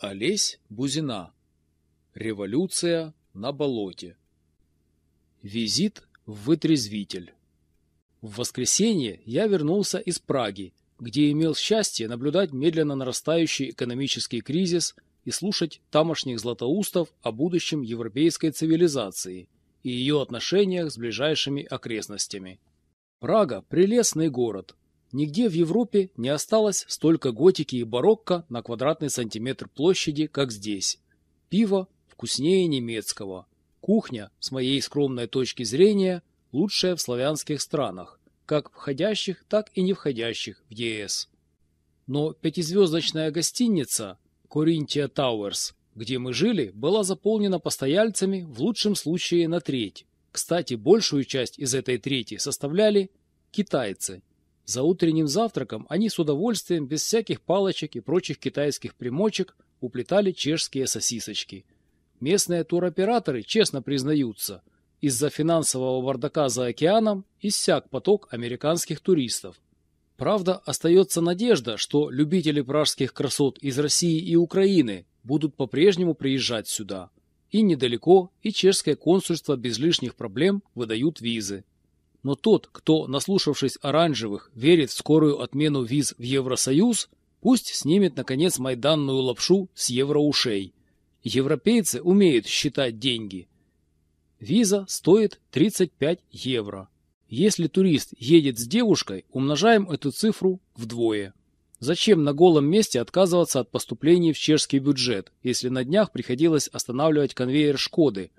Олесь Бузина. Революция на болоте. Визит в вытрезвитель. В воскресенье я вернулся из Праги, где имел счастье наблюдать медленно нарастающий экономический кризис и слушать тамошних златоустов о будущем европейской цивилизации и ее отношениях с ближайшими окрестностями. Прага – прелестный город, Нигде в Европе не осталось столько готики и барокко на квадратный сантиметр площади, как здесь. Пиво вкуснее немецкого. Кухня, с моей скромной точки зрения, лучшая в славянских странах, как входящих, так и не входящих в ЕС. Но пятизвездочная гостиница Коринтия Тауэрс, где мы жили, была заполнена постояльцами в лучшем случае на треть. Кстати, большую часть из этой трети составляли китайцы – за утренним завтраком они с удовольствием, без всяких палочек и прочих китайских примочек, уплетали чешские сосисочки. Местные туроператоры честно признаются, из-за финансового бардака за океаном иссяк поток американских туристов. Правда, остается надежда, что любители пражских красот из России и Украины будут по-прежнему приезжать сюда. И недалеко, и чешское консульство без лишних проблем выдают визы. Но тот, кто, наслушавшись оранжевых, верит в скорую отмену виз в Евросоюз, пусть снимет, наконец, майданную лапшу с евроушей. Европейцы умеют считать деньги. Виза стоит 35 евро. Если турист едет с девушкой, умножаем эту цифру вдвое. Зачем на голом месте отказываться от поступлений в чешский бюджет, если на днях приходилось останавливать конвейер «Шкоды»,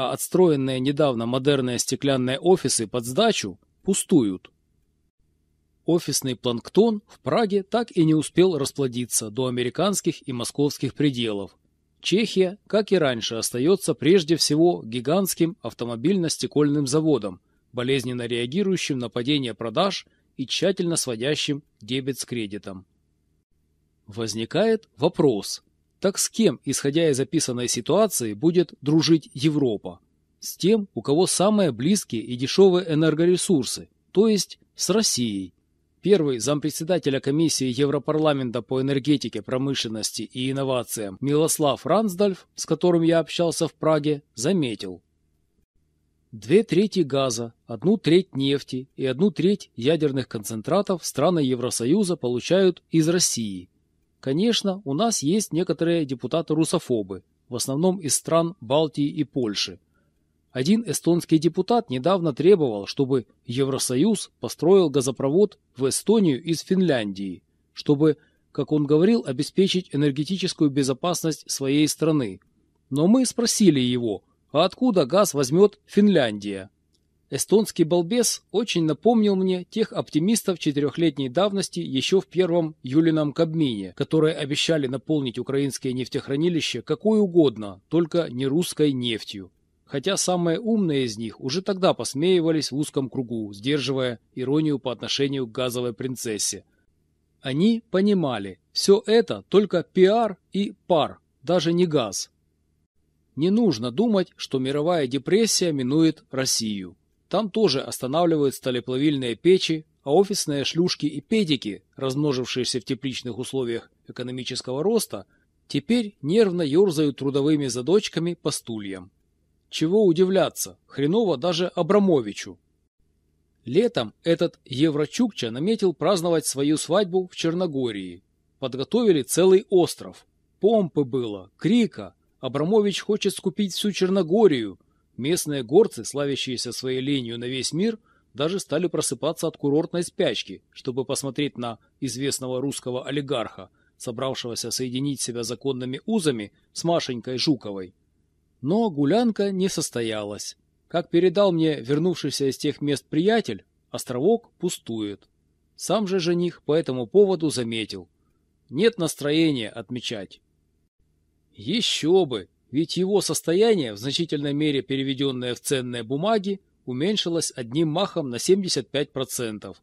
а отстроенные недавно модерные стеклянные офисы под сдачу пустуют. Офисный планктон в Праге так и не успел расплодиться до американских и московских пределов. Чехия, как и раньше, остается прежде всего гигантским автомобильно-стекольным заводом, болезненно реагирующим на падение продаж и тщательно сводящим дебет с кредитом. Возникает вопрос, так с кем, исходя из описанной ситуации, будет дружить Европа? С тем, у кого самые близкие и дешевые энергоресурсы, то есть с Россией. Первый зампредседателя комиссии Европарламента по энергетике, промышленности и инновациям Милослав Рансдальф, с которым я общался в Праге, заметил. Две трети газа, одну треть нефти и одну треть ядерных концентратов страны Евросоюза получают из России – Конечно, у нас есть некоторые депутаты-русофобы, в основном из стран Балтии и Польши. Один эстонский депутат недавно требовал, чтобы Евросоюз построил газопровод в Эстонию из Финляндии, чтобы, как он говорил, обеспечить энергетическую безопасность своей страны. Но мы спросили его, а откуда газ возьмет Финляндия? Эстонский балбес очень напомнил мне тех оптимистов четырехлетней давности еще в первом Юлином Кабмине, которые обещали наполнить украинские нефтехранилища какой угодно, только не русской нефтью. Хотя самые умные из них уже тогда посмеивались в узком кругу, сдерживая иронию по отношению к газовой принцессе. Они понимали, все это только пиар и пар, даже не газ. Не нужно думать, что мировая депрессия минует Россию. Там тоже останавливают сталеплавильные печи, а офисные шлюшки и педики, размножившиеся в тепличных условиях экономического роста, теперь нервно ерзают трудовыми задочками по стульям. Чего удивляться, хреново даже Абрамовичу. Летом этот Еврочукча наметил праздновать свою свадьбу в Черногории. Подготовили целый остров. Помпы было, крика. Абрамович хочет скупить всю Черногорию – Местные горцы, славящиеся своей ленью на весь мир, даже стали просыпаться от курортной спячки, чтобы посмотреть на известного русского олигарха, собравшегося соединить себя законными узами с Машенькой Жуковой. Но гулянка не состоялась. Как передал мне вернувшийся из тех мест приятель, островок пустует. Сам же жених по этому поводу заметил. Нет настроения отмечать. Еще бы! Ведь его состояние, в значительной мере переведенное в ценные бумаги, уменьшилось одним махом на 75%.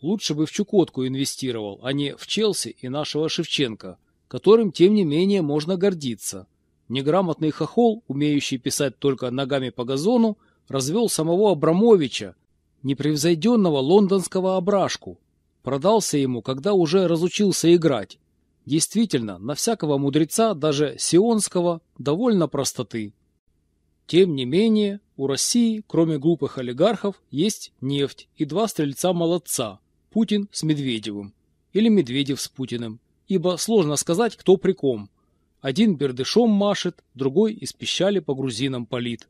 Лучше бы в Чукотку инвестировал, а не в Челси и нашего Шевченко, которым, тем не менее, можно гордиться. Неграмотный хохол, умеющий писать только ногами по газону, развел самого Абрамовича, непревзойденного лондонского обрашку. Продался ему, когда уже разучился играть. Действительно, на всякого мудреца, даже сионского, довольно простоты. Тем не менее, у России, кроме глупых олигархов, есть нефть и два стрельца-молодца – Путин с Медведевым или Медведев с Путиным, ибо сложно сказать, кто при ком. Один бердышом машет, другой из пищали по грузинам палит.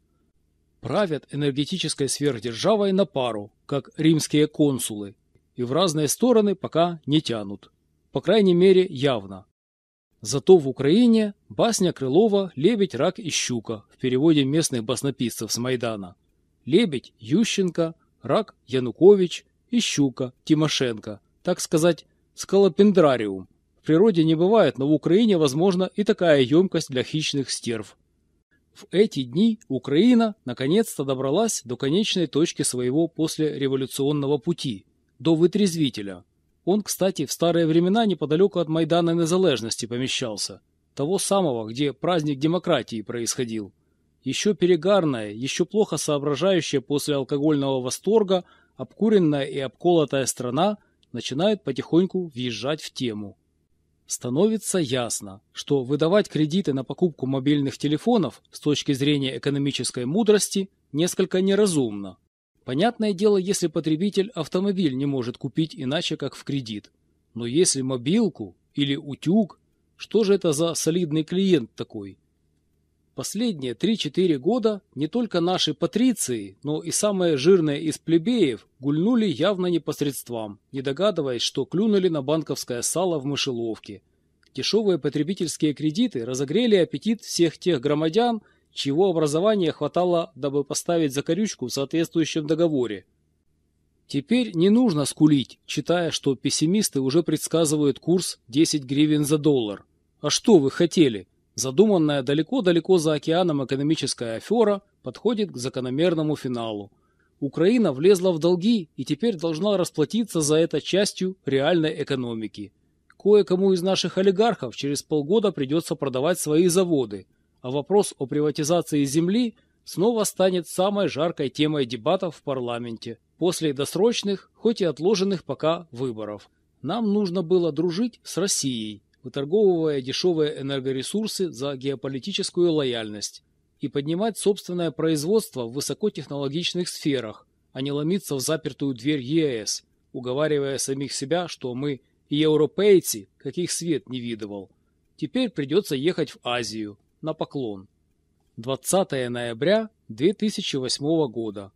Правят энергетической сверхдержавой на пару, как римские консулы, и в разные стороны пока не тянут по крайней мере, явно. Зато в Украине басня Крылова «Лебедь, рак и щука» в переводе местных баснописцев с Майдана. Лебедь – Ющенко, рак – Янукович и щука – Тимошенко, так сказать, скалопендрариум. В природе не бывает, но в Украине, возможно, и такая емкость для хищных стерв. В эти дни Украина наконец-то добралась до конечной точки своего послереволюционного пути, до вытрезвителя – он, кстати, в старые времена неподалеку от Майдана Незалежности помещался, того самого, где праздник демократии происходил. Еще перегарная, еще плохо соображающая после алкогольного восторга, обкуренная и обколотая страна начинает потихоньку въезжать в тему. Становится ясно, что выдавать кредиты на покупку мобильных телефонов с точки зрения экономической мудрости несколько неразумно. Понятное дело, если потребитель автомобиль не может купить иначе, как в кредит. Но если мобилку или утюг, что же это за солидный клиент такой? Последние 3-4 года не только наши патриции, но и самые жирные из плебеев гульнули явно непосредством, не догадываясь, что клюнули на банковское сало в мышеловке. Дешевые потребительские кредиты разогрели аппетит всех тех громадян, чего образования хватало, дабы поставить закорючку в соответствующем договоре. Теперь не нужно скулить, читая, что пессимисты уже предсказывают курс 10 гривен за доллар. А что вы хотели? Задуманная далеко-далеко за океаном экономическая афера подходит к закономерному финалу. Украина влезла в долги и теперь должна расплатиться за это частью реальной экономики. Кое-кому из наших олигархов через полгода придется продавать свои заводы – а вопрос о приватизации земли снова станет самой жаркой темой дебатов в парламенте после досрочных, хоть и отложенных пока, выборов. Нам нужно было дружить с Россией, выторговывая дешевые энергоресурсы за геополитическую лояльность и поднимать собственное производство в высокотехнологичных сферах, а не ломиться в запертую дверь ЕС, уговаривая самих себя, что мы европейцы, каких свет не видывал. Теперь придется ехать в Азию, на поклон. 20 ноября 2008 года.